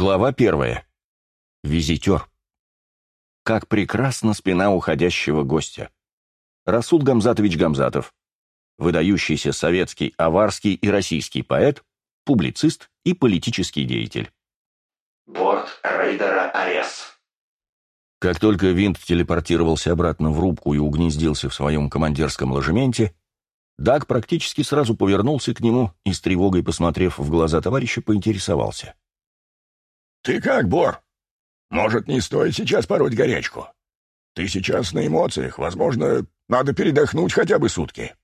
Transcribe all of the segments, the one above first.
Глава первая. Визитер. Как прекрасна спина уходящего гостя. Расул Гамзатович Гамзатов. Выдающийся советский, аварский и российский поэт, публицист и политический деятель. Борт рейдера Арес. Как только винт телепортировался обратно в рубку и угнездился в своем командирском ложементе, Даг практически сразу повернулся к нему и с тревогой, посмотрев в глаза товарища, поинтересовался. «Ты как, Бор? Может, не стоит сейчас пороть горячку? Ты сейчас на эмоциях, возможно, надо передохнуть хотя бы сутки.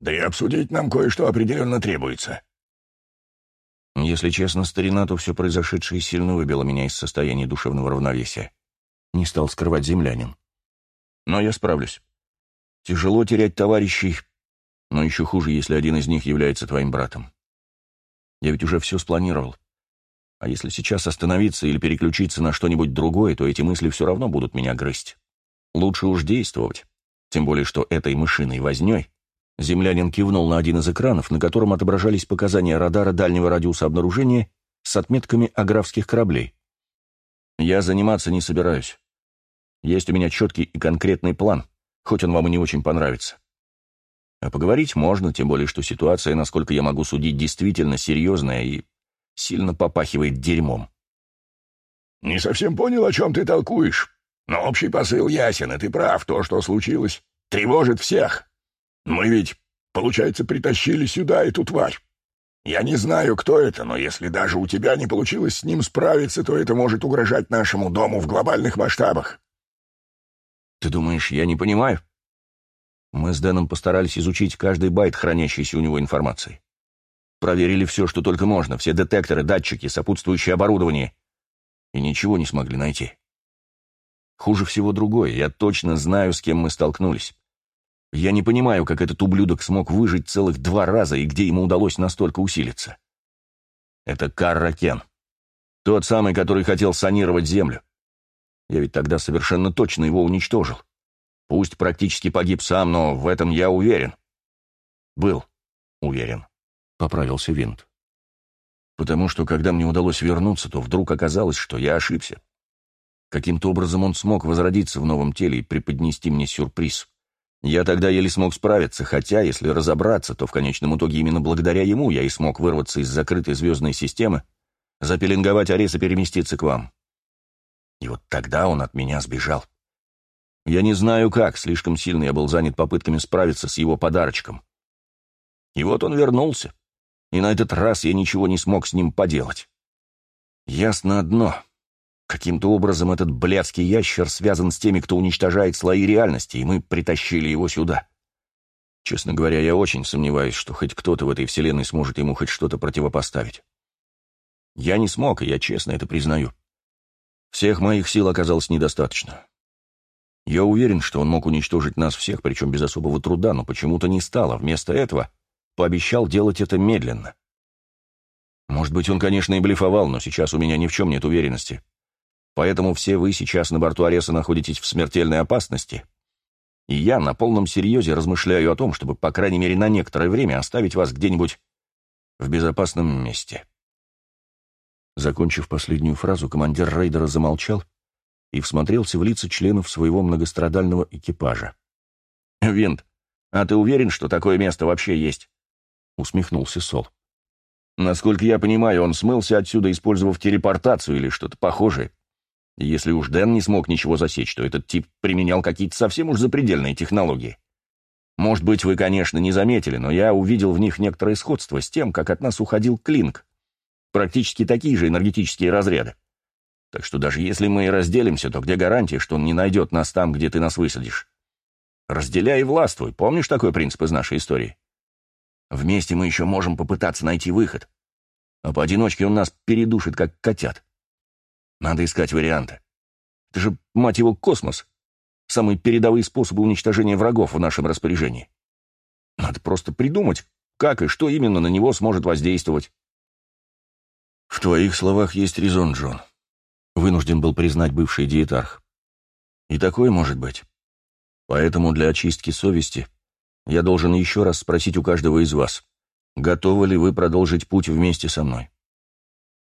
Да и обсудить нам кое-что определенно требуется». Если честно, старина, то все произошедшее сильно выбило меня из состояния душевного равновесия. Не стал скрывать землянин. Но я справлюсь. Тяжело терять товарищей, но еще хуже, если один из них является твоим братом. Я ведь уже все спланировал. А если сейчас остановиться или переключиться на что-нибудь другое, то эти мысли все равно будут меня грызть. Лучше уж действовать. Тем более, что этой мышиной возней землянин кивнул на один из экранов, на котором отображались показания радара дальнего радиуса обнаружения с отметками аграфских кораблей. Я заниматься не собираюсь. Есть у меня четкий и конкретный план, хоть он вам и не очень понравится. А поговорить можно, тем более, что ситуация, насколько я могу судить, действительно серьезная и сильно попахивает дерьмом. «Не совсем понял, о чем ты толкуешь. Но общий посыл ясен, и ты прав. То, что случилось, тревожит всех. Мы ведь, получается, притащили сюда эту тварь. Я не знаю, кто это, но если даже у тебя не получилось с ним справиться, то это может угрожать нашему дому в глобальных масштабах». «Ты думаешь, я не понимаю?» Мы с Дэном постарались изучить каждый байт, хранящийся у него информации. Проверили все, что только можно, все детекторы, датчики, сопутствующее оборудование. И ничего не смогли найти. Хуже всего другое, я точно знаю, с кем мы столкнулись. Я не понимаю, как этот ублюдок смог выжить целых два раза и где ему удалось настолько усилиться. Это Карра Кен. Тот самый, который хотел санировать Землю. Я ведь тогда совершенно точно его уничтожил. Пусть практически погиб сам, но в этом я уверен. Был уверен. — поправился Винт. «Потому что, когда мне удалось вернуться, то вдруг оказалось, что я ошибся. Каким-то образом он смог возродиться в новом теле и преподнести мне сюрприз. Я тогда еле смог справиться, хотя, если разобраться, то в конечном итоге именно благодаря ему я и смог вырваться из закрытой звездной системы, запеленговать Арес и переместиться к вам. И вот тогда он от меня сбежал. Я не знаю как, слишком сильно я был занят попытками справиться с его подарочком. И вот он вернулся и на этот раз я ничего не смог с ним поделать. Ясно одно. Каким-то образом этот блядский ящер связан с теми, кто уничтожает слои реальности, и мы притащили его сюда. Честно говоря, я очень сомневаюсь, что хоть кто-то в этой вселенной сможет ему хоть что-то противопоставить. Я не смог, и я честно это признаю. Всех моих сил оказалось недостаточно. Я уверен, что он мог уничтожить нас всех, причем без особого труда, но почему-то не стало. Вместо этого пообещал делать это медленно. Может быть, он, конечно, и блефовал, но сейчас у меня ни в чем нет уверенности. Поэтому все вы сейчас на борту Ареса находитесь в смертельной опасности. И я на полном серьезе размышляю о том, чтобы, по крайней мере, на некоторое время оставить вас где-нибудь в безопасном месте. Закончив последнюю фразу, командир рейдера замолчал и всмотрелся в лица членов своего многострадального экипажа. «Винт, а ты уверен, что такое место вообще есть?» Усмехнулся Сол. Насколько я понимаю, он смылся отсюда, использовав телепортацию или что-то похожее. Если уж Дэн не смог ничего засечь, то этот тип применял какие-то совсем уж запредельные технологии. Может быть, вы, конечно, не заметили, но я увидел в них некоторое сходство с тем, как от нас уходил Клинк. Практически такие же энергетические разряды. Так что даже если мы и разделимся, то где гарантия, что он не найдет нас там, где ты нас высадишь? Разделяй и властвуй. Помнишь такой принцип из нашей истории? Вместе мы еще можем попытаться найти выход. А поодиночке он нас передушит, как котят. Надо искать варианты. Это же, мать его, космос. Самые передовые способы уничтожения врагов в нашем распоряжении. Надо просто придумать, как и что именно на него сможет воздействовать. В твоих словах есть резон, Джон. Вынужден был признать бывший диетарх. И такое может быть. Поэтому для очистки совести я должен еще раз спросить у каждого из вас, готовы ли вы продолжить путь вместе со мной?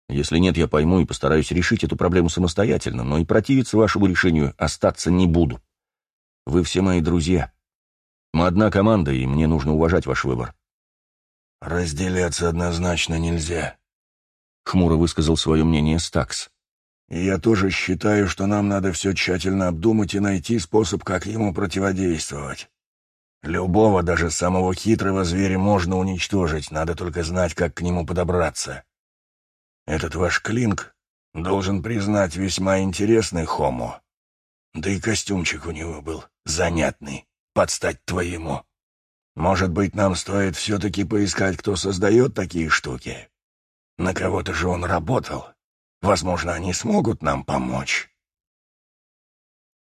Если нет, я пойму и постараюсь решить эту проблему самостоятельно, но и противиться вашему решению остаться не буду. Вы все мои друзья. Мы одна команда, и мне нужно уважать ваш выбор. «Разделяться однозначно нельзя», — хмуро высказал свое мнение Стакс. «И я тоже считаю, что нам надо все тщательно обдумать и найти способ, как ему противодействовать. Любого, даже самого хитрого зверя можно уничтожить, надо только знать, как к нему подобраться. Этот ваш Клинк должен признать весьма интересный хомо. Да и костюмчик у него был занятный, под стать твоему. Может быть, нам стоит все-таки поискать, кто создает такие штуки? На кого-то же он работал. Возможно, они смогут нам помочь.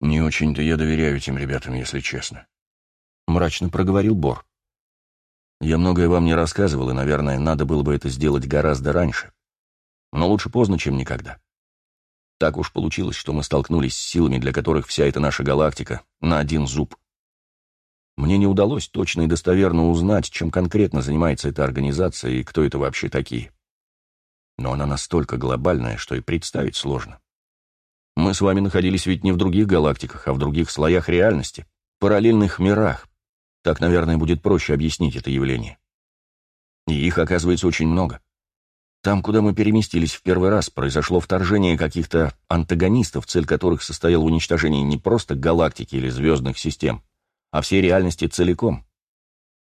Не очень-то я доверяю этим ребятам, если честно. Мрачно проговорил Бор. Я многое вам не рассказывал, и, наверное, надо было бы это сделать гораздо раньше. Но лучше поздно, чем никогда. Так уж получилось, что мы столкнулись с силами, для которых вся эта наша галактика на один зуб. Мне не удалось точно и достоверно узнать, чем конкретно занимается эта организация и кто это вообще такие. Но она настолько глобальная, что и представить сложно. Мы с вами находились ведь не в других галактиках, а в других слоях реальности, параллельных мирах. Так, наверное, будет проще объяснить это явление. И их, оказывается, очень много. Там, куда мы переместились в первый раз, произошло вторжение каких-то антагонистов, цель которых состояла в уничтожении не просто галактики или звездных систем, а всей реальности целиком.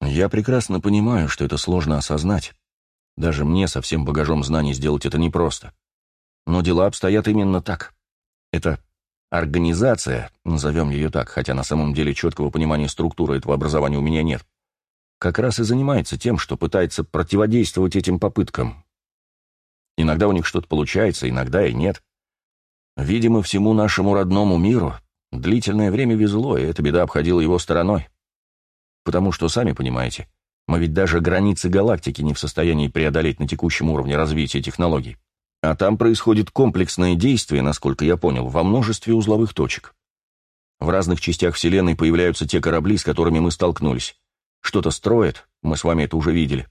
Я прекрасно понимаю, что это сложно осознать. Даже мне со всем багажом знаний сделать это непросто. Но дела обстоят именно так. Это организация, назовем ее так, хотя на самом деле четкого понимания структуры этого образования у меня нет, как раз и занимается тем, что пытается противодействовать этим попыткам. Иногда у них что-то получается, иногда и нет. Видимо, всему нашему родному миру Длительное время везло, и эта беда обходила его стороной. Потому что, сами понимаете, мы ведь даже границы галактики не в состоянии преодолеть на текущем уровне развития технологий. А там происходит комплексное действие, насколько я понял, во множестве узловых точек. В разных частях Вселенной появляются те корабли, с которыми мы столкнулись. Что-то строят, мы с вами это уже видели.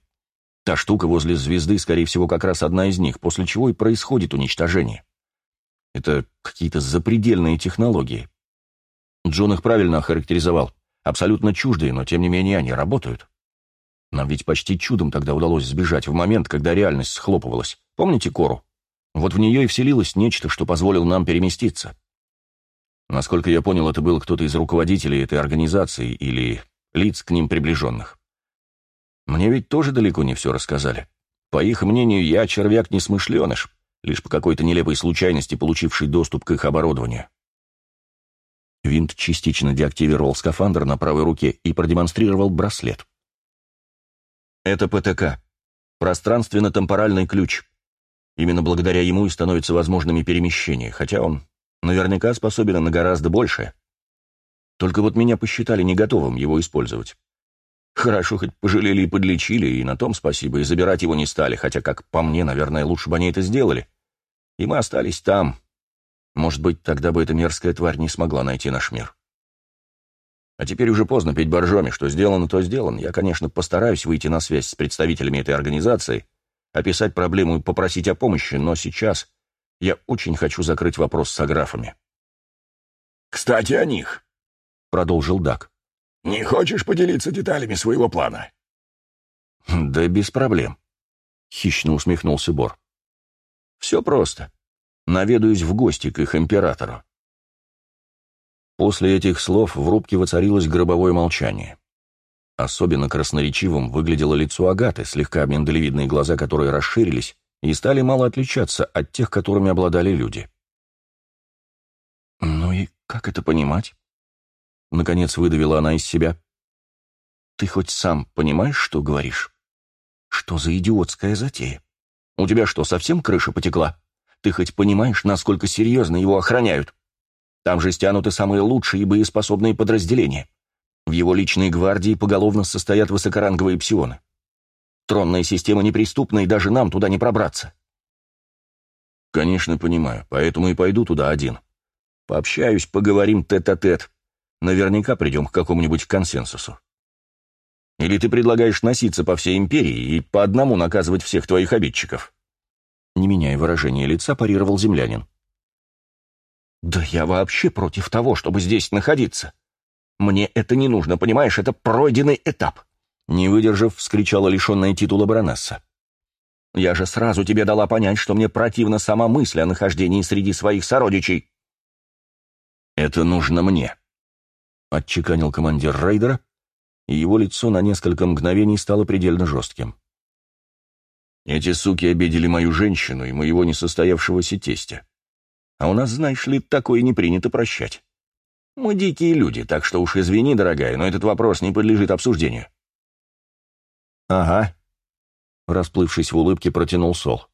Та штука возле звезды, скорее всего, как раз одна из них, после чего и происходит уничтожение. Это какие-то запредельные технологии. Джон их правильно охарактеризовал. Абсолютно чуждые, но тем не менее они работают. Нам ведь почти чудом тогда удалось сбежать в момент, когда реальность схлопывалась. Помните Кору? Вот в нее и вселилось нечто, что позволило нам переместиться. Насколько я понял, это был кто-то из руководителей этой организации или лиц к ним приближенных. Мне ведь тоже далеко не все рассказали. По их мнению, я червяк-несмышленыш, лишь по какой-то нелепой случайности получивший доступ к их оборудованию. Винт частично деактивировал скафандр на правой руке и продемонстрировал браслет. Это ПТК. Пространственно-темпоральный ключ. Именно благодаря ему и становятся возможными перемещения, хотя он наверняка способен на гораздо большее. Только вот меня посчитали не готовым его использовать. Хорошо, хоть пожалели и подлечили, и на том спасибо, и забирать его не стали, хотя, как по мне, наверное, лучше бы они это сделали. И мы остались там, может быть, тогда бы эта мерзкая тварь не смогла найти наш мир. А теперь уже поздно пить боржоми. Что сделано, то сделано. Я, конечно, постараюсь выйти на связь с представителями этой организации, описать проблему и попросить о помощи, но сейчас я очень хочу закрыть вопрос с аграфами. «Кстати, о них», — продолжил Дак. «Не хочешь поделиться деталями своего плана?» «Да без проблем», — хищно усмехнулся Бор. «Все просто наведаюсь в гости к их императору. После этих слов в рубке воцарилось гробовое молчание. Особенно красноречивым выглядело лицо Агаты, слегка миндалевидные глаза которые расширились и стали мало отличаться от тех, которыми обладали люди. «Ну и как это понимать?» Наконец выдавила она из себя. «Ты хоть сам понимаешь, что говоришь? Что за идиотская затея? У тебя что, совсем крыша потекла?» Ты хоть понимаешь, насколько серьезно его охраняют? Там же стянуты самые лучшие и боеспособные подразделения. В его личной гвардии поголовно состоят высокоранговые псионы. Тронная система неприступна, и даже нам туда не пробраться. Конечно, понимаю, поэтому и пойду туда один. Пообщаюсь, поговорим тет-а-тет. -тет. Наверняка придем к какому-нибудь консенсусу. Или ты предлагаешь носиться по всей империи и по одному наказывать всех твоих обидчиков? Не меняя выражения лица, парировал землянин. «Да я вообще против того, чтобы здесь находиться. Мне это не нужно, понимаешь, это пройденный этап!» Не выдержав, вскричала лишенная титула баронесса. «Я же сразу тебе дала понять, что мне противна сама мысль о нахождении среди своих сородичей». «Это нужно мне», — отчеканил командир рейдера, и его лицо на несколько мгновений стало предельно жестким. «Эти суки обидели мою женщину и моего несостоявшегося тестя. А у нас, знаешь ли, такое не принято прощать. Мы дикие люди, так что уж извини, дорогая, но этот вопрос не подлежит обсуждению». «Ага», — расплывшись в улыбке, протянул Сол.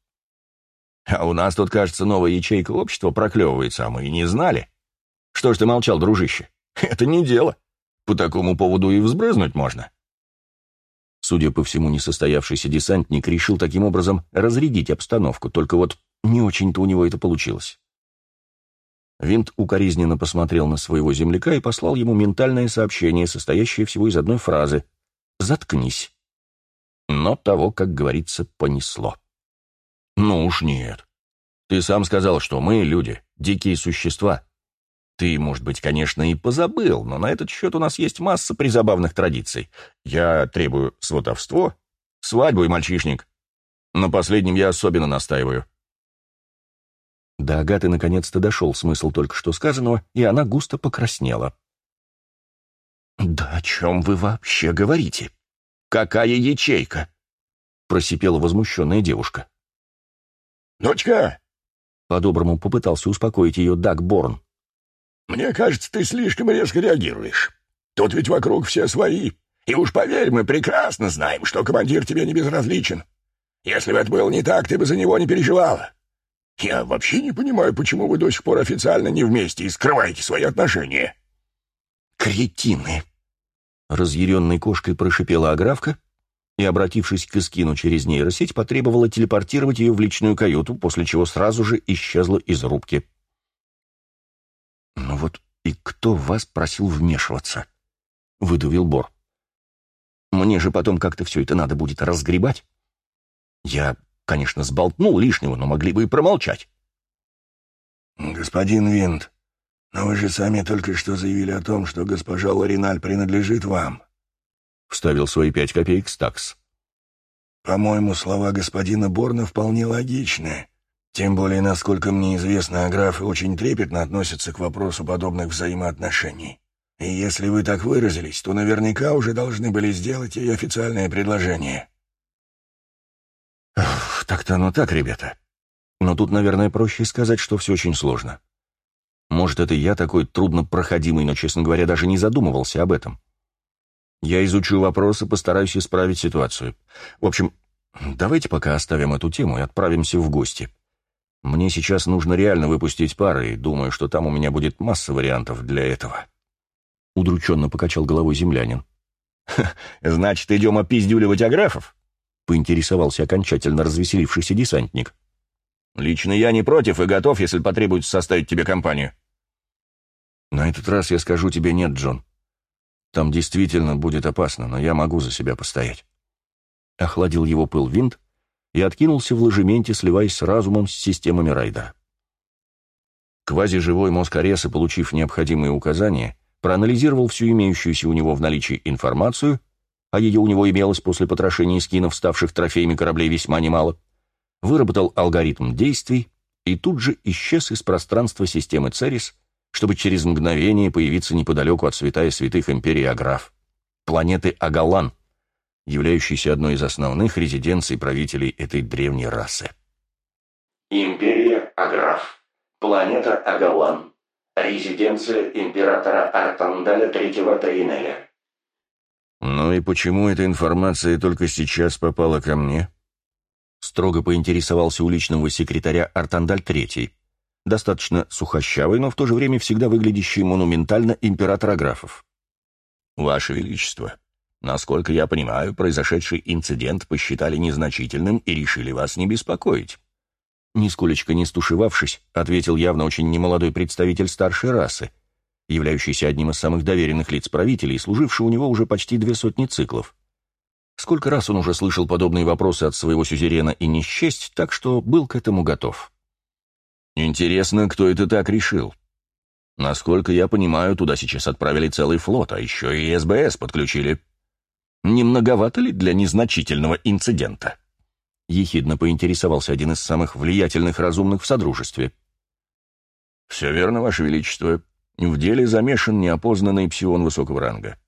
«А у нас тут, кажется, новая ячейка общества проклевывается, а мы и не знали. Что ж ты молчал, дружище? Это не дело. По такому поводу и взбрызнуть можно». Судя по всему, несостоявшийся десантник решил таким образом разрядить обстановку, только вот не очень-то у него это получилось. Винт укоризненно посмотрел на своего земляка и послал ему ментальное сообщение, состоящее всего из одной фразы «Заткнись». Но того, как говорится, понесло. «Ну уж нет. Ты сам сказал, что мы, люди, дикие существа. Ты, может быть, конечно, и позабыл, но на этот счет у нас есть масса призабавных традиций. Я требую сватовство, свадьбу и мальчишник. На последнем я особенно настаиваю». До Агаты наконец-то дошел смысл только что сказанного, и она густо покраснела. «Да о чем вы вообще говорите? Какая ячейка?» — просипела возмущенная девушка. «Дочка!» — по-доброму попытался успокоить ее Даг Борн. «Мне кажется, ты слишком резко реагируешь. Тут ведь вокруг все свои. И уж поверь, мы прекрасно знаем, что командир тебе не безразличен. Если бы это было не так, ты бы за него не переживала. Я вообще не понимаю, почему вы до сих пор официально не вместе и скрываете свои отношения. Кретины! Разъяренной кошкой прошипела Аграфка и, обратившись к Искину через нейросеть, потребовала телепортировать ее в личную каюту, после чего сразу же исчезла из рубки. «Ну вот и кто вас просил вмешиваться?» — выдавил Бор. «Мне же потом как-то все это надо будет разгребать. Я Конечно, сболтнул лишнего, но могли бы и промолчать. «Господин Винт, но вы же сами только что заявили о том, что госпожа Лариналь принадлежит вам», — вставил свои пять копеек Стакс. «По-моему, слова господина Борна вполне логичны. Тем более, насколько мне известно, аграфы очень трепетно относятся к вопросу подобных взаимоотношений. И если вы так выразились, то наверняка уже должны были сделать ей официальное предложение». Так-то оно так, ребята. Но тут, наверное, проще сказать, что все очень сложно. Может, это я такой труднопроходимый, но, честно говоря, даже не задумывался об этом. Я изучу вопросы, постараюсь исправить ситуацию. В общем, давайте пока оставим эту тему и отправимся в гости. Мне сейчас нужно реально выпустить пары, и думаю, что там у меня будет масса вариантов для этого. Удрученно покачал головой землянин. «Значит, идем опиздюливать аграфов?» Поинтересовался окончательно развеселившийся десантник. «Лично я не против и готов, если потребуется составить тебе компанию». «На этот раз я скажу тебе нет, Джон. Там действительно будет опасно, но я могу за себя постоять». Охладил его пыл винт и откинулся в ложементе, сливаясь с разумом с системами райда. Квазиживой мозг Ареса, получив необходимые указания, проанализировал всю имеющуюся у него в наличии информацию а ее у него имелось после потрошения скинов, ставших трофеями кораблей весьма немало, выработал алгоритм действий и тут же исчез из пространства системы Церис, чтобы через мгновение появиться неподалеку от святая святых империи Аграф, планеты Агалан, являющейся одной из основных резиденций правителей этой древней расы. Империя Аграф. Планета Агалан. Резиденция императора Артандаля Третьего Таинеля. «Ну и почему эта информация только сейчас попала ко мне?» Строго поинтересовался у личного секретаря Артандаль Третий, достаточно сухощавый, но в то же время всегда выглядящий монументально император Аграфов. «Ваше Величество, насколько я понимаю, произошедший инцидент посчитали незначительным и решили вас не беспокоить». Нисколечко не стушевавшись, ответил явно очень немолодой представитель старшей расы, являющийся одним из самых доверенных лиц правителей, служивший у него уже почти две сотни циклов. Сколько раз он уже слышал подобные вопросы от своего сюзерена и не счесть, так что был к этому готов. Интересно, кто это так решил? Насколько я понимаю, туда сейчас отправили целый флот, а еще и СБС подключили. Не многовато ли для незначительного инцидента? Ехидно поинтересовался один из самых влиятельных разумных в Содружестве. «Все верно, Ваше Величество. В деле замешан неопознанный псион высокого ранга.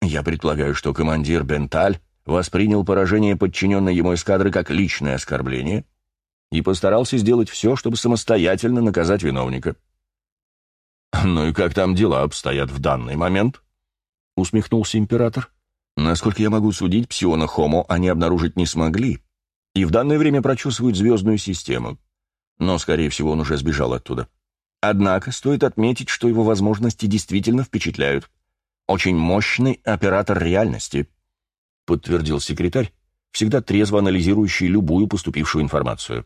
Я предполагаю, что командир Бенталь воспринял поражение подчиненной ему эскадры как личное оскорбление и постарался сделать все, чтобы самостоятельно наказать виновника. «Ну и как там дела обстоят в данный момент?» — усмехнулся император. «Насколько я могу судить, псиона Хомо они обнаружить не смогли, и в данное время прочесывают звездную систему. Но, скорее всего, он уже сбежал оттуда. Однако стоит отметить, что его возможности действительно впечатляют. Очень мощный оператор реальности», — подтвердил секретарь, всегда трезво анализирующий любую поступившую информацию.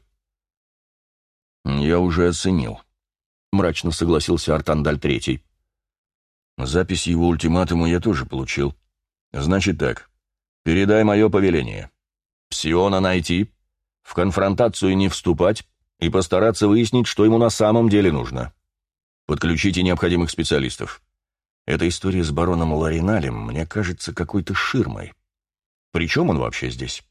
«Я уже оценил», — мрачно согласился Артандаль Третий. «Запись его ультиматума я тоже получил. Значит так, передай мое повеление. Псиона найти, в конфронтацию не вступать и постараться выяснить, что ему на самом деле нужно. Подключите необходимых специалистов. Эта история с бароном Лариналем мне кажется какой-то ширмой. Причем он вообще здесь?»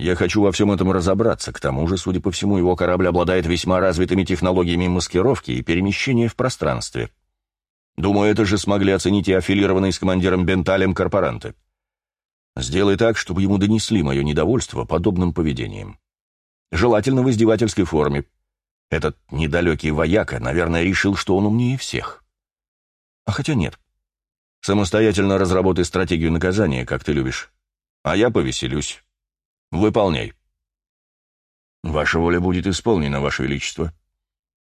Я хочу во всем этом разобраться, к тому же, судя по всему, его корабль обладает весьма развитыми технологиями маскировки и перемещения в пространстве. Думаю, это же смогли оценить и аффилированные с командиром Бенталем корпоранты. Сделай так, чтобы ему донесли мое недовольство подобным поведением. Желательно в издевательской форме. Этот недалекий вояка, наверное, решил, что он умнее всех. А хотя нет. Самостоятельно разработай стратегию наказания, как ты любишь. А я повеселюсь. Выполняй. Ваша воля будет исполнена, Ваше Величество.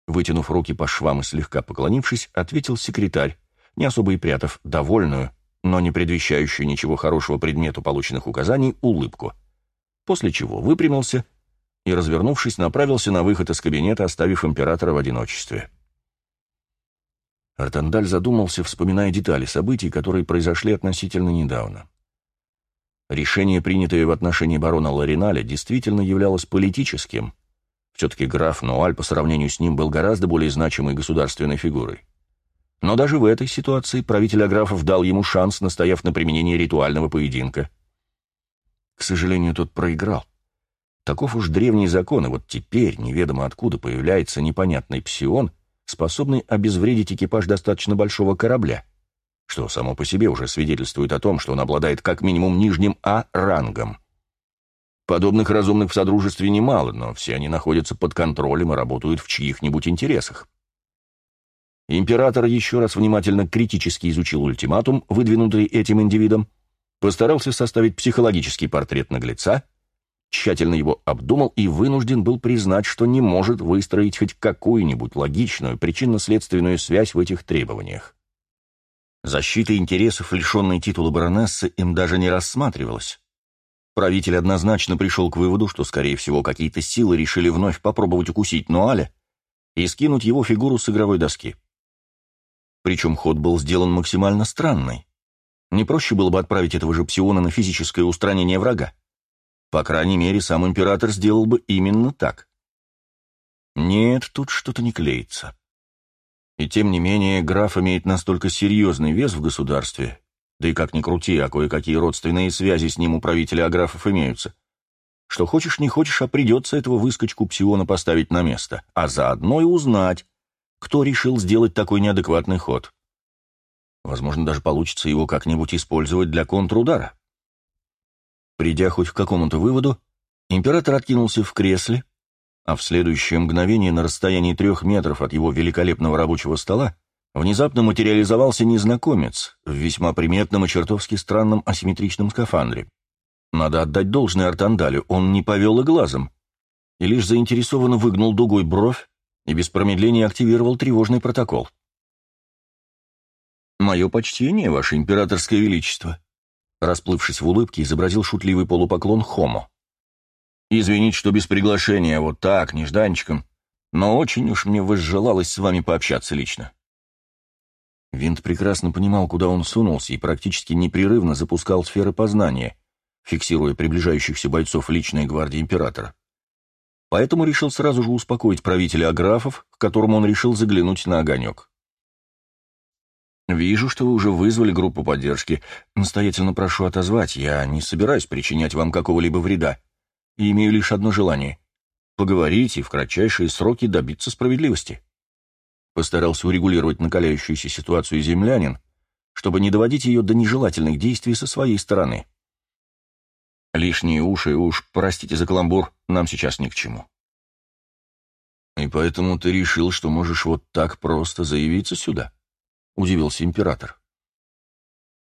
Вытянув руки по швам и слегка поклонившись, ответил секретарь, не особо и прятав довольную, но не предвещающую ничего хорошего предмету полученных указаний, улыбку. После чего выпрямился и, развернувшись, направился на выход из кабинета, оставив императора в одиночестве. Артандаль задумался, вспоминая детали событий, которые произошли относительно недавно. Решение, принятое в отношении барона Лариналя, действительно являлось политическим. Все-таки граф Нуаль по сравнению с ним был гораздо более значимой государственной фигурой. Но даже в этой ситуации правитель Аграфов дал ему шанс, настояв на применении ритуального поединка. К сожалению, тот проиграл. Таков уж древний закон, и вот теперь неведомо откуда появляется непонятный псион, способный обезвредить экипаж достаточно большого корабля что само по себе уже свидетельствует о том, что он обладает как минимум нижним А-рангом. Подобных разумных в Содружестве немало, но все они находятся под контролем и работают в чьих-нибудь интересах. Император еще раз внимательно критически изучил ультиматум, выдвинутый этим индивидом, постарался составить психологический портрет наглеца, тщательно его обдумал и вынужден был признать, что не может выстроить хоть какую-нибудь логичную причинно-следственную связь в этих требованиях. Защита интересов, лишенной титула баронессы, им даже не рассматривалась. Правитель однозначно пришел к выводу, что, скорее всего, какие-то силы решили вновь попробовать укусить Нуаля и скинуть его фигуру с игровой доски. Причем ход был сделан максимально странный. Не проще было бы отправить этого же псиона на физическое устранение врага. По крайней мере, сам император сделал бы именно так. Нет, тут что-то не клеится. И тем не менее, граф имеет настолько серьезный вес в государстве, да и как ни крути, а кое-какие родственные связи с ним у правителя аграфов имеются, что хочешь не хочешь, а придется этого выскочку Псиона поставить на место, а заодно и узнать, кто решил сделать такой неадекватный ход. Возможно, даже получится его как-нибудь использовать для контрудара. Придя хоть к какому-то выводу, император откинулся в кресле, а в следующее мгновение на расстоянии трех метров от его великолепного рабочего стола внезапно материализовался незнакомец в весьма приметном и чертовски странном асимметричном скафандре. Надо отдать должное Артандалю, он не повел и глазом, и лишь заинтересованно выгнул дугой бровь и без промедления активировал тревожный протокол. «Мое почтение, ваше императорское величество», расплывшись в улыбке, изобразил шутливый полупоклон Хомо. Извините, что без приглашения, вот так, нежданчиком. Но очень уж мне возжелалось с вами пообщаться лично». Винт прекрасно понимал, куда он сунулся, и практически непрерывно запускал сферы познания, фиксируя приближающихся бойцов личной гвардии императора. Поэтому решил сразу же успокоить правителя Аграфов, к которому он решил заглянуть на огонек. «Вижу, что вы уже вызвали группу поддержки. Настоятельно прошу отозвать. Я не собираюсь причинять вам какого-либо вреда. И имею лишь одно желание — поговорить и в кратчайшие сроки добиться справедливости». Постарался урегулировать накаляющуюся ситуацию землянин, чтобы не доводить ее до нежелательных действий со своей стороны. Лишние уши, уж, простите за каламбур, нам сейчас ни к чему. «И поэтому ты решил, что можешь вот так просто заявиться сюда?» Удивился император.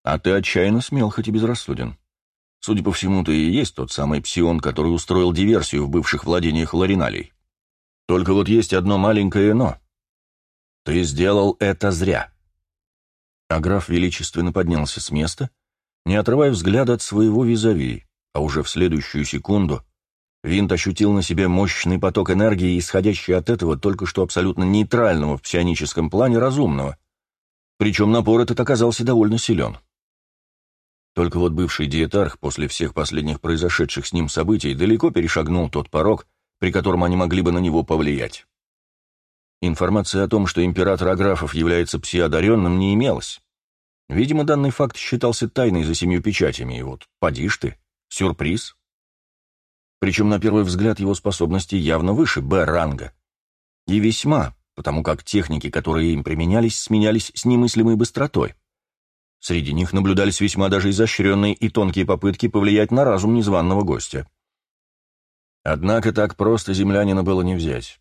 «А ты отчаянно смел, хоть и безрассуден. Судя по всему, ты и есть тот самый псион, который устроил диверсию в бывших владениях Лариналей. Только вот есть одно маленькое «но». Ты сделал это зря». А граф величественно поднялся с места, не отрывая взгляда от своего визави, а уже в следующую секунду Винт ощутил на себе мощный поток энергии, исходящий от этого только что абсолютно нейтрального в псионическом плане разумного, причем напор этот оказался довольно силен. Только вот бывший диетарх после всех последних произошедших с ним событий далеко перешагнул тот порог, при котором они могли бы на него повлиять. Информация о том, что император Аграфов является псиодаренным, не имелась. Видимо, данный факт считался тайной за семью печатями, и вот, поди ж ты, сюрприз. Причем, на первый взгляд, его способности явно выше Б-ранга. И весьма, потому как техники, которые им применялись, сменялись с немыслимой быстротой. Среди них наблюдались весьма даже изощренные и тонкие попытки повлиять на разум незваного гостя. Однако так просто землянина было не взять.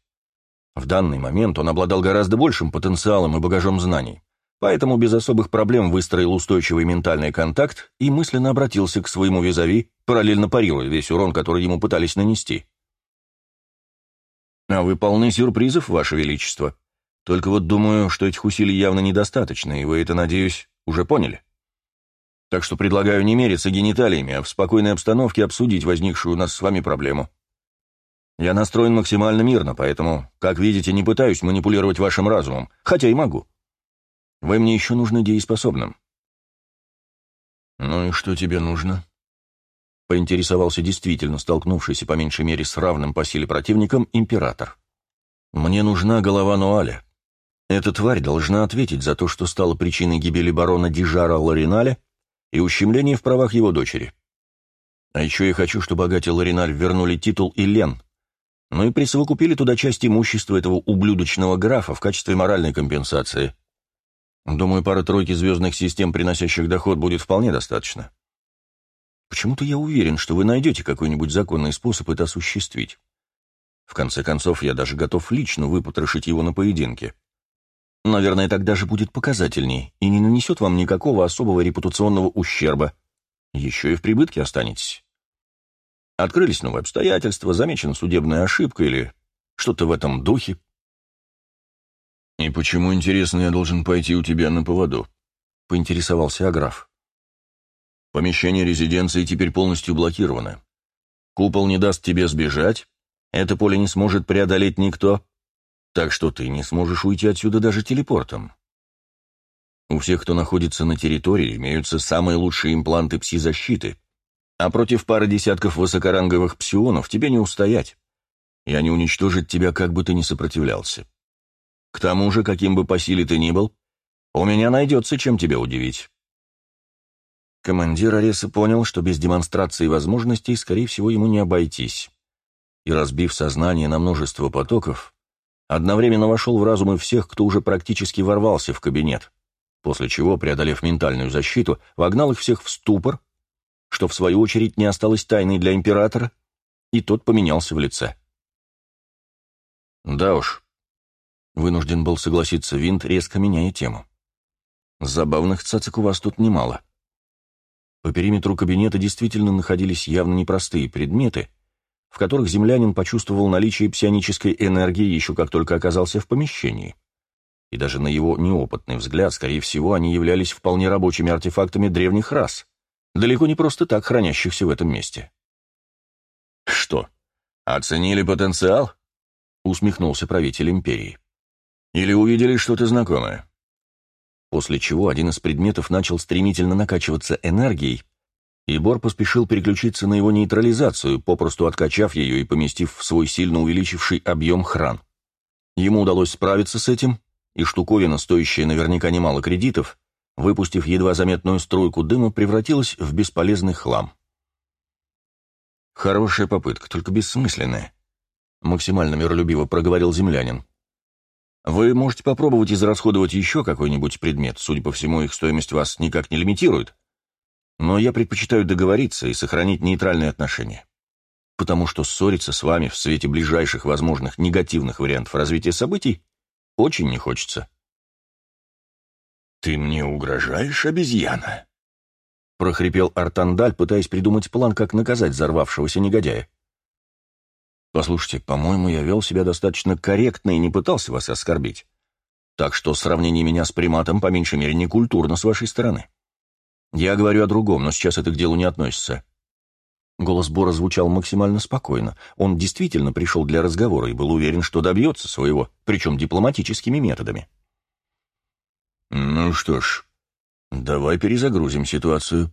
В данный момент он обладал гораздо большим потенциалом и багажом знаний, поэтому без особых проблем выстроил устойчивый ментальный контакт и мысленно обратился к своему визави, параллельно парируя весь урон, который ему пытались нанести. «А вы полны сюрпризов, Ваше Величество. Только вот думаю, что этих усилий явно недостаточно, и вы это, надеюсь, уже поняли. Так что предлагаю не мериться гениталиями, а в спокойной обстановке обсудить возникшую у нас с вами проблему. Я настроен максимально мирно, поэтому, как видите, не пытаюсь манипулировать вашим разумом, хотя и могу. Вы мне еще нужны дееспособным». «Ну и что тебе нужно?» Поинтересовался действительно столкнувшийся по меньшей мере с равным по силе противником император. «Мне нужна голова Нуаля. Эта тварь должна ответить за то, что стало причиной гибели барона Дижара Лариналя и ущемления в правах его дочери. А еще я хочу, чтобы Агате Лариналь вернули титул и Лен, ну и присовокупили туда часть имущества этого ублюдочного графа в качестве моральной компенсации. Думаю, пара-тройки звездных систем, приносящих доход, будет вполне достаточно». Почему-то я уверен, что вы найдете какой-нибудь законный способ это осуществить. В конце концов, я даже готов лично выпотрошить его на поединке. Наверное, так даже будет показательней и не нанесет вам никакого особого репутационного ущерба. Еще и в прибытке останетесь. Открылись новые обстоятельства, замечена судебная ошибка или что-то в этом духе. «И почему, интересно, я должен пойти у тебя на поводу?» — поинтересовался Аграф. Помещение резиденции теперь полностью блокировано. Купол не даст тебе сбежать, это поле не сможет преодолеть никто, так что ты не сможешь уйти отсюда даже телепортом. У всех, кто находится на территории, имеются самые лучшие импланты пси-защиты, а против пары десятков высокоранговых псионов тебе не устоять, и они уничтожат тебя, как бы ты ни сопротивлялся. К тому же, каким бы по силе ты ни был, у меня найдется, чем тебя удивить. Командир Ареса понял, что без демонстрации возможностей, скорее всего, ему не обойтись. И, разбив сознание на множество потоков, одновременно вошел в разумы всех, кто уже практически ворвался в кабинет, после чего, преодолев ментальную защиту, вогнал их всех в ступор, что, в свою очередь, не осталось тайной для императора, и тот поменялся в лице. «Да уж», — вынужден был согласиться Винт, резко меняя тему. «Забавных цацик у вас тут немало». По периметру кабинета действительно находились явно непростые предметы, в которых землянин почувствовал наличие псионической энергии еще как только оказался в помещении. И даже на его неопытный взгляд, скорее всего, они являлись вполне рабочими артефактами древних рас, далеко не просто так хранящихся в этом месте. «Что, оценили потенциал?» — усмехнулся правитель империи. «Или увидели что-то знакомое?» После чего один из предметов начал стремительно накачиваться энергией, и Бор поспешил переключиться на его нейтрализацию, попросту откачав ее и поместив в свой сильно увеличивший объем хран. Ему удалось справиться с этим, и штуковина, стоящая наверняка немало кредитов, выпустив едва заметную струйку дыма, превратилась в бесполезный хлам. «Хорошая попытка, только бессмысленная», — максимально миролюбиво проговорил землянин. «Вы можете попробовать израсходовать еще какой-нибудь предмет, судя по всему, их стоимость вас никак не лимитирует, но я предпочитаю договориться и сохранить нейтральные отношения. Потому что ссориться с вами в свете ближайших возможных негативных вариантов развития событий очень не хочется. «Ты мне угрожаешь, обезьяна?» — прохрипел Артандаль, пытаясь придумать план, как наказать взорвавшегося негодяя. «Послушайте, по-моему, я вел себя достаточно корректно и не пытался вас оскорбить. Так что сравнение меня с приматом, по меньшей мере, не культурно с вашей стороны. Я говорю о другом, но сейчас это к делу не относится». Голос Бора звучал максимально спокойно. Он действительно пришел для разговора и был уверен, что добьется своего, причем дипломатическими методами. «Ну что ж, давай перезагрузим ситуацию».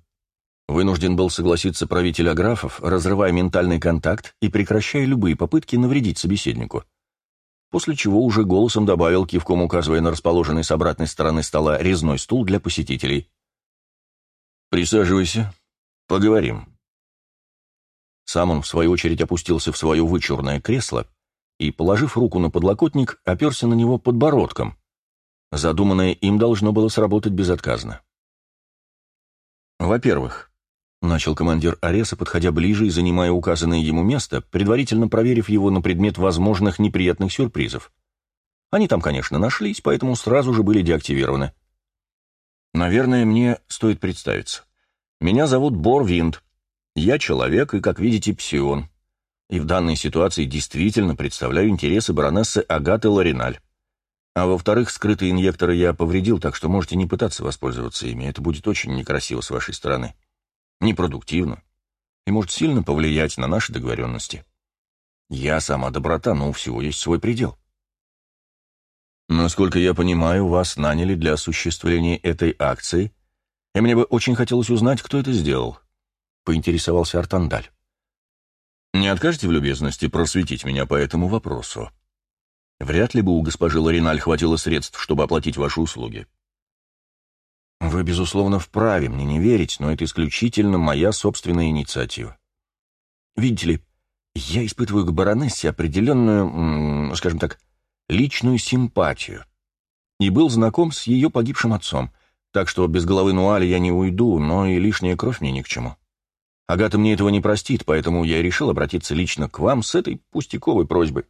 Вынужден был согласиться правитель Аграфов, разрывая ментальный контакт и прекращая любые попытки навредить собеседнику. После чего уже голосом добавил, кивком указывая на расположенный с обратной стороны стола резной стул для посетителей. «Присаживайся. Поговорим». Сам он, в свою очередь, опустился в свое вычурное кресло и, положив руку на подлокотник, оперся на него подбородком. Задуманное им должно было сработать безотказно. «Во-первых», — начал командир Ареса, подходя ближе и занимая указанное ему место, предварительно проверив его на предмет возможных неприятных сюрпризов. Они там, конечно, нашлись, поэтому сразу же были деактивированы. Наверное, мне стоит представиться. Меня зовут Бор Винд. Я человек и, как видите, псион. И в данной ситуации действительно представляю интересы баронессы Агаты Лариналь. А во-вторых, скрытые инъекторы я повредил, так что можете не пытаться воспользоваться ими. Это будет очень некрасиво с вашей стороны. Непродуктивно. И может сильно повлиять на наши договоренности. Я сама доброта, но у всего есть свой предел. Насколько я понимаю, вас наняли для осуществления этой акции, и мне бы очень хотелось узнать, кто это сделал», — поинтересовался Артандаль. «Не откажете в любезности просветить меня по этому вопросу? Вряд ли бы у госпожи Лариналь хватило средств, чтобы оплатить ваши услуги». «Вы, безусловно, вправе мне не верить, но это исключительно моя собственная инициатива. Видите ли, я испытываю к баронессе определенную, скажем так, личную симпатию. И был знаком с ее погибшим отцом, так что без головы Нуали я не уйду, но и лишняя кровь мне ни к чему. Агата мне этого не простит, поэтому я решил обратиться лично к вам с этой пустяковой просьбой.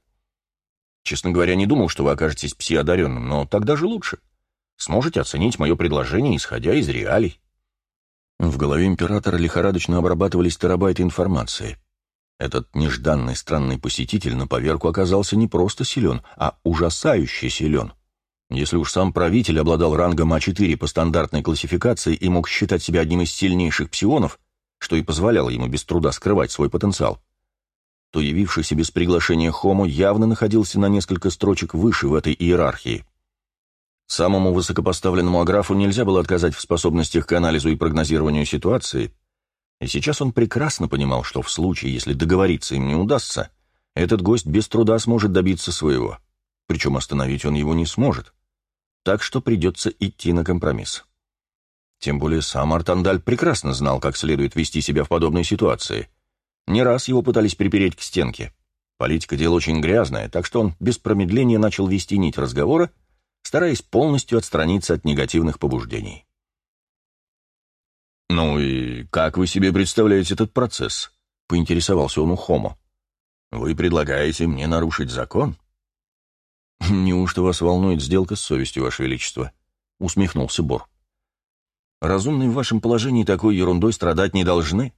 Честно говоря, не думал, что вы окажетесь пси-одаренным, но тогда же лучше. Сможете оценить мое предложение, исходя из реалий. В голове императора лихорадочно обрабатывались терабайты информации. Этот нежданный странный посетитель на поверку оказался не просто силен, а ужасающе силен. Если уж сам правитель обладал рангом А4 по стандартной классификации и мог считать себя одним из сильнейших псионов, что и позволяло ему без труда скрывать свой потенциал, то явившийся без приглашения Хомо явно находился на несколько строчек выше в этой иерархии. Самому высокопоставленному аграфу нельзя было отказать в способностях к анализу и прогнозированию ситуации, и сейчас он прекрасно понимал, что в случае, если договориться им не удастся, этот гость без труда сможет добиться своего. Причем остановить он его не сможет. Так что придется идти на компромисс. Тем более сам Артандаль прекрасно знал, как следует вести себя в подобной ситуации. Не раз его пытались припереть к стенке. Политика – дело очень грязное, так что он без промедления начал вести нить разговора, стараясь полностью отстраниться от негативных побуждений. «Ну и как вы себе представляете этот процесс?» — поинтересовался он у Хомо. «Вы предлагаете мне нарушить закон?» «Неужто вас волнует сделка с совестью, Ваше Величество?» — усмехнулся Бор. «Разумные в вашем положении такой ерундой страдать не должны.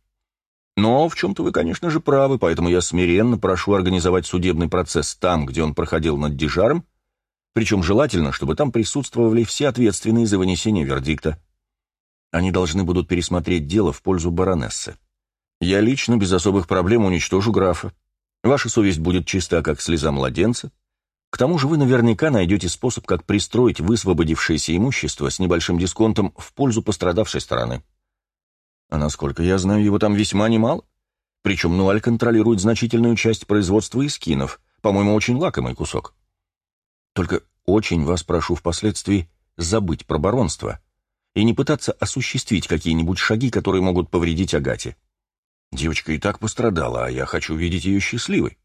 Но в чем-то вы, конечно же, правы, поэтому я смиренно прошу организовать судебный процесс там, где он проходил над Дижаром, причем желательно, чтобы там присутствовали все ответственные за вынесение вердикта. Они должны будут пересмотреть дело в пользу баронессы. Я лично без особых проблем уничтожу графа. Ваша совесть будет чиста, как слеза младенца. К тому же вы наверняка найдете способ, как пристроить высвободившееся имущество с небольшим дисконтом в пользу пострадавшей стороны. А насколько я знаю, его там весьма немало. Причем Нуаль контролирует значительную часть производства эскинов, по-моему, очень лакомый кусок. Только очень вас прошу впоследствии забыть про баронство и не пытаться осуществить какие-нибудь шаги, которые могут повредить Агате. Девочка и так пострадала, а я хочу видеть ее счастливой.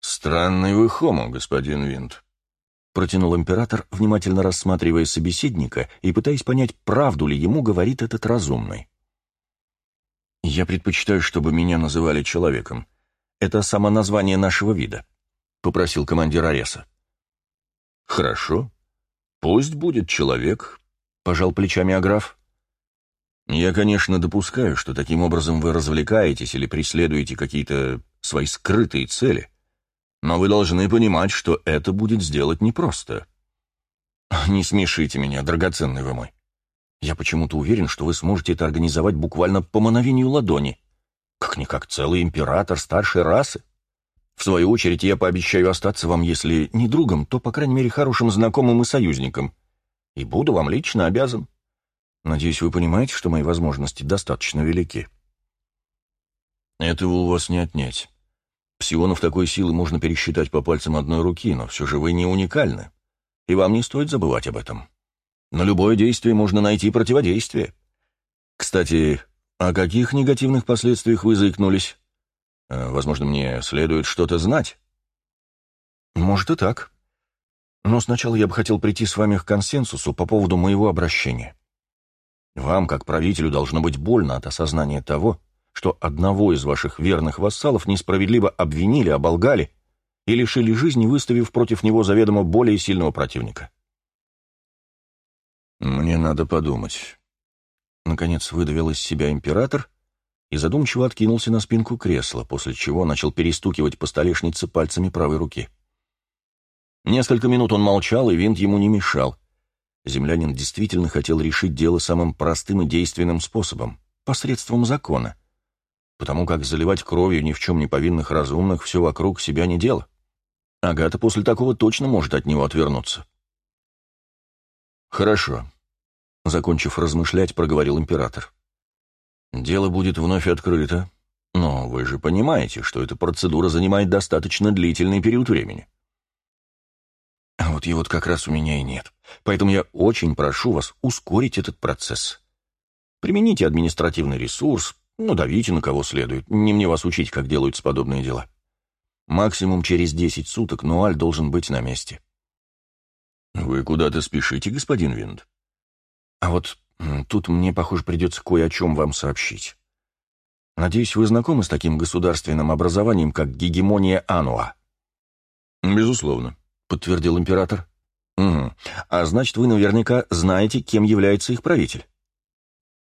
«Странный вы хомо, господин Винт», — протянул император, внимательно рассматривая собеседника и пытаясь понять, правду ли ему говорит этот разумный. «Я предпочитаю, чтобы меня называли человеком. Это само название нашего вида», — попросил командир Ареса. «Хорошо. Пусть будет человек», — пожал плечами Аграф. «Я, конечно, допускаю, что таким образом вы развлекаетесь или преследуете какие-то свои скрытые цели, но вы должны понимать, что это будет сделать непросто. Не смешите меня, драгоценный вы мой. Я почему-то уверен, что вы сможете это организовать буквально по мановению ладони. Как-никак целый император старшей расы. В свою очередь, я пообещаю остаться вам, если не другом, то, по крайней мере, хорошим знакомым и союзником. И буду вам лично обязан. Надеюсь, вы понимаете, что мои возможности достаточно велики. Этого у вас не отнять. Псионов такой силы можно пересчитать по пальцам одной руки, но все же вы не уникальны, и вам не стоит забывать об этом. На любое действие можно найти противодействие. Кстати, о каких негативных последствиях вы заикнулись? Э, возможно, мне следует что-то знать? Может и так. Но сначала я бы хотел прийти с вами к консенсусу по поводу моего обращения. Вам, как правителю, должно быть больно от осознания того, что одного из ваших верных вассалов несправедливо обвинили, оболгали и лишили жизни, выставив против него заведомо более сильного противника. «Мне надо подумать». Наконец выдавил из себя император и задумчиво откинулся на спинку кресла, после чего начал перестукивать по столешнице пальцами правой руки. Несколько минут он молчал, и винт ему не мешал. Землянин действительно хотел решить дело самым простым и действенным способом — посредством закона потому как заливать кровью ни в чем не повинных разумных все вокруг себя не дело. Агата после такого точно может от него отвернуться. «Хорошо», — закончив размышлять, проговорил император. «Дело будет вновь открыто, но вы же понимаете, что эта процедура занимает достаточно длительный период времени». А вот его как раз у меня и нет, поэтому я очень прошу вас ускорить этот процесс. Примените административный ресурс, ну, давите на кого следует. Не мне вас учить, как делаются подобные дела. Максимум через десять суток Нуаль должен быть на месте. Вы куда-то спешите, господин Винд? А вот тут мне, похоже, придется кое о чем вам сообщить. Надеюсь, вы знакомы с таким государственным образованием, как гегемония Ануа? Безусловно, подтвердил император. Угу. А значит, вы наверняка знаете, кем является их правитель.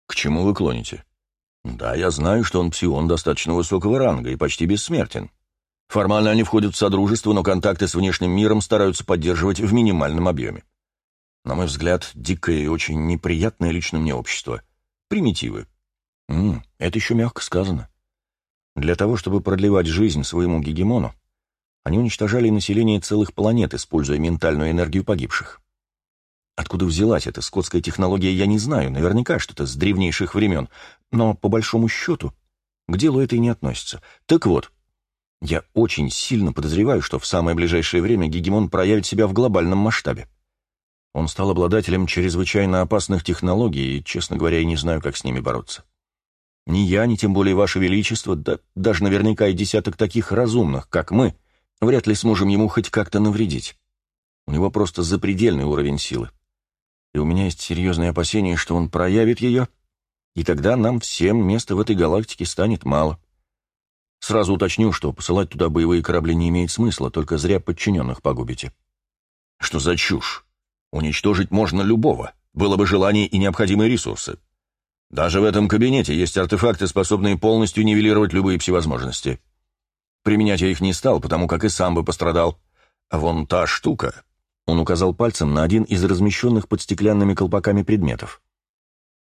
К чему вы клоните? Да, я знаю, что он псион достаточно высокого ранга и почти бессмертен. Формально они входят в содружество, но контакты с внешним миром стараются поддерживать в минимальном объеме. На мой взгляд, дикое и очень неприятное лично мне общество. Примитивы. М -м, это еще мягко сказано. Для того, чтобы продлевать жизнь своему гегемону, они уничтожали население целых планет, используя ментальную энергию погибших. Откуда взялась эта скотская технология, я не знаю, наверняка что-то с древнейших времен, но, по большому счету, к делу это и не относится. Так вот, я очень сильно подозреваю, что в самое ближайшее время Гегемон проявит себя в глобальном масштабе. Он стал обладателем чрезвычайно опасных технологий, и, честно говоря, я не знаю, как с ними бороться. Ни я, ни тем более Ваше Величество, да даже наверняка и десяток таких разумных, как мы, вряд ли сможем ему хоть как-то навредить. У него просто запредельный уровень силы и у меня есть серьезные опасения, что он проявит ее, и тогда нам всем места в этой галактике станет мало. Сразу уточню, что посылать туда боевые корабли не имеет смысла, только зря подчиненных погубите. Что за чушь? Уничтожить можно любого, было бы желание и необходимые ресурсы. Даже в этом кабинете есть артефакты, способные полностью нивелировать любые всевозможности. Применять я их не стал, потому как и сам бы пострадал. А вон та штука он указал пальцем на один из размещенных под стеклянными колпаками предметов.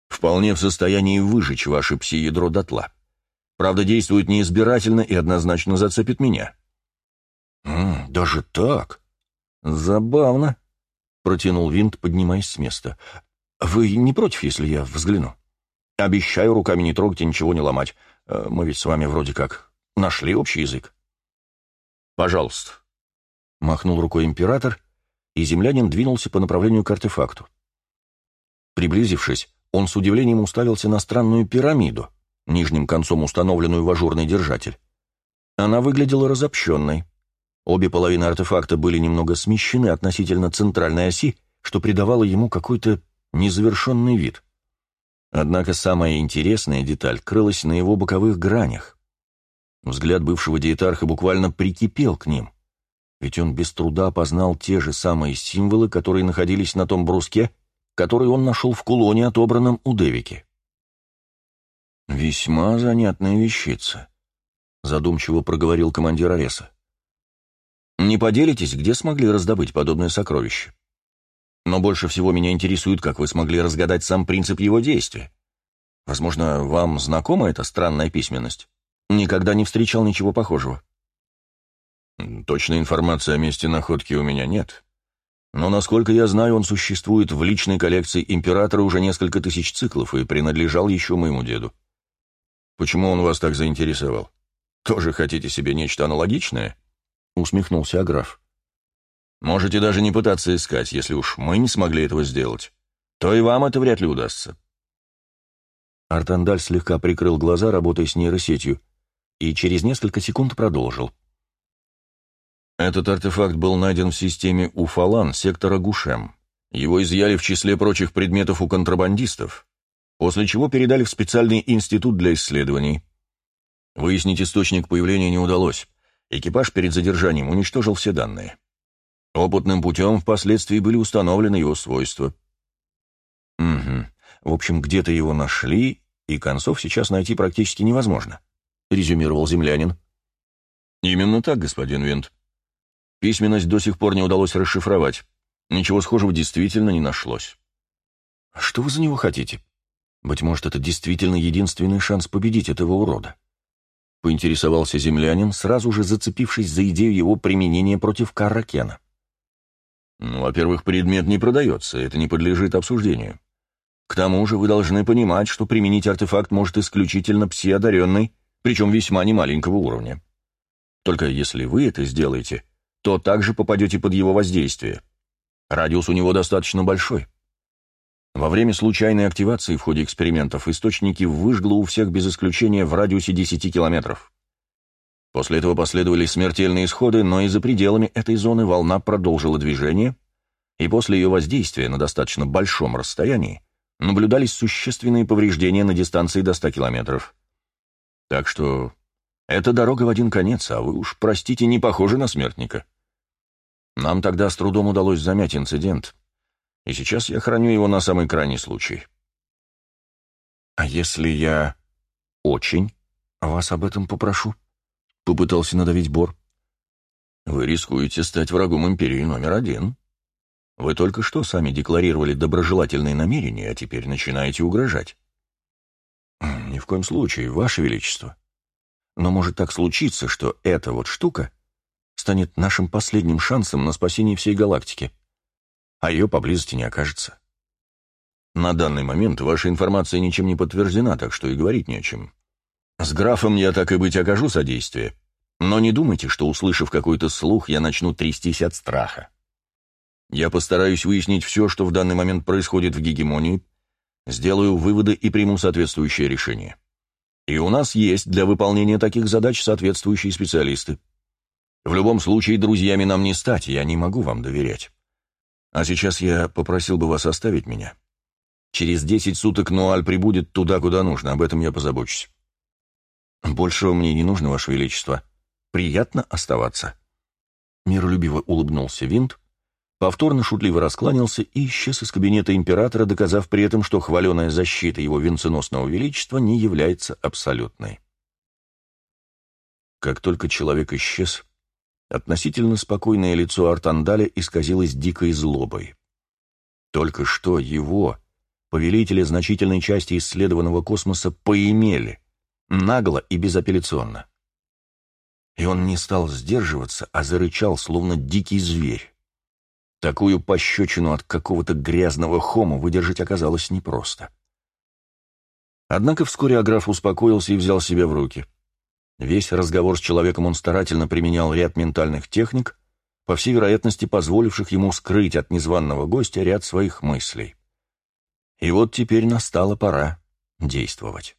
«Вполне в состоянии выжечь ваше пси-ядро дотла. Правда, действует неизбирательно и однозначно зацепит меня». «М -м, «Даже так? Забавно», — протянул Винт, поднимаясь с места. «Вы не против, если я взгляну?» Обещаю руками не трогать и ничего не ломать. Э, мы ведь с вами вроде как нашли общий язык. Пожалуйста. Махнул рукой император, и землянин двинулся по направлению к артефакту. Приблизившись, он с удивлением уставился на странную пирамиду, нижним концом установленную в ажурный держатель. Она выглядела разобщенной. Обе половины артефакта были немного смещены относительно центральной оси, что придавало ему какой-то незавершенный вид. Однако самая интересная деталь крылась на его боковых гранях. Взгляд бывшего диетарха буквально прикипел к ним, ведь он без труда опознал те же самые символы, которые находились на том бруске, который он нашел в кулоне, отобранном у Девики. «Весьма занятная вещица», — задумчиво проговорил командир Ареса. «Не поделитесь, где смогли раздобыть подобное сокровище? Но больше всего меня интересует, как вы смогли разгадать сам принцип его действия. Возможно, вам знакома эта странная письменность? Никогда не встречал ничего похожего». «Точной информации о месте находки у меня нет», но, насколько я знаю, он существует в личной коллекции императора уже несколько тысяч циклов и принадлежал еще моему деду. Почему он вас так заинтересовал? Тоже хотите себе нечто аналогичное? Усмехнулся Аграф. Можете даже не пытаться искать, если уж мы не смогли этого сделать. То и вам это вряд ли удастся. Артандаль слегка прикрыл глаза, работая с нейросетью, и через несколько секунд продолжил. Этот артефакт был найден в системе Уфалан сектора Гушем. Его изъяли в числе прочих предметов у контрабандистов, после чего передали в специальный институт для исследований. Выяснить источник появления не удалось. Экипаж перед задержанием уничтожил все данные. Опытным путем впоследствии были установлены его свойства. Угу. В общем, где-то его нашли, и концов сейчас найти практически невозможно, резюмировал землянин. Именно так, господин Винт. Письменность до сих пор не удалось расшифровать. Ничего схожего действительно не нашлось. Что вы за него хотите? Быть может, это действительно единственный шанс победить этого урода. Поинтересовался землянин, сразу же зацепившись за идею его применения против Карракена. Ну, во-первых, предмет не продается, это не подлежит обсуждению. К тому же вы должны понимать, что применить артефакт может исключительно пси-одаренный, причем весьма немаленького уровня. Только если вы это сделаете, то также попадете под его воздействие. Радиус у него достаточно большой. Во время случайной активации в ходе экспериментов источники выжгло у всех без исключения в радиусе 10 километров. После этого последовали смертельные исходы, но и за пределами этой зоны волна продолжила движение, и после ее воздействия на достаточно большом расстоянии наблюдались существенные повреждения на дистанции до 100 километров. Так что эта дорога в один конец, а вы уж, простите, не похожи на смертника. Нам тогда с трудом удалось замять инцидент, и сейчас я храню его на самый крайний случай. А если я очень вас об этом попрошу? Попытался надавить Бор. Вы рискуете стать врагом империи номер один. Вы только что сами декларировали доброжелательные намерения, а теперь начинаете угрожать. Ни в коем случае, Ваше Величество. Но может так случиться, что эта вот штука станет нашим последним шансом на спасение всей галактики, а ее поблизости не окажется. На данный момент ваша информация ничем не подтверждена, так что и говорить не о чем. С графом я так и быть окажу содействие, но не думайте, что, услышав какой-то слух, я начну трястись от страха. Я постараюсь выяснить все, что в данный момент происходит в гегемонии, сделаю выводы и приму соответствующее решение. И у нас есть для выполнения таких задач соответствующие специалисты. В любом случае, друзьями нам не стать, я не могу вам доверять. А сейчас я попросил бы вас оставить меня. Через десять суток Нуаль прибудет туда, куда нужно, об этом я позабочусь. Большего мне не нужно, Ваше Величество. Приятно оставаться. Миролюбиво улыбнулся Винт, повторно шутливо раскланялся и исчез из кабинета императора, доказав при этом, что хваленая защита его венценосного величества не является абсолютной. Как только человек исчез, Относительно спокойное лицо Артандаля исказилось дикой злобой. Только что его, повелителя значительной части исследованного космоса, поимели, нагло и безапелляционно. И он не стал сдерживаться, а зарычал, словно дикий зверь. Такую пощечину от какого-то грязного хома выдержать оказалось непросто. Однако вскоре Аграф успокоился и взял себя в руки. Весь разговор с человеком он старательно применял ряд ментальных техник, по всей вероятности позволивших ему скрыть от незваного гостя ряд своих мыслей. И вот теперь настала пора действовать.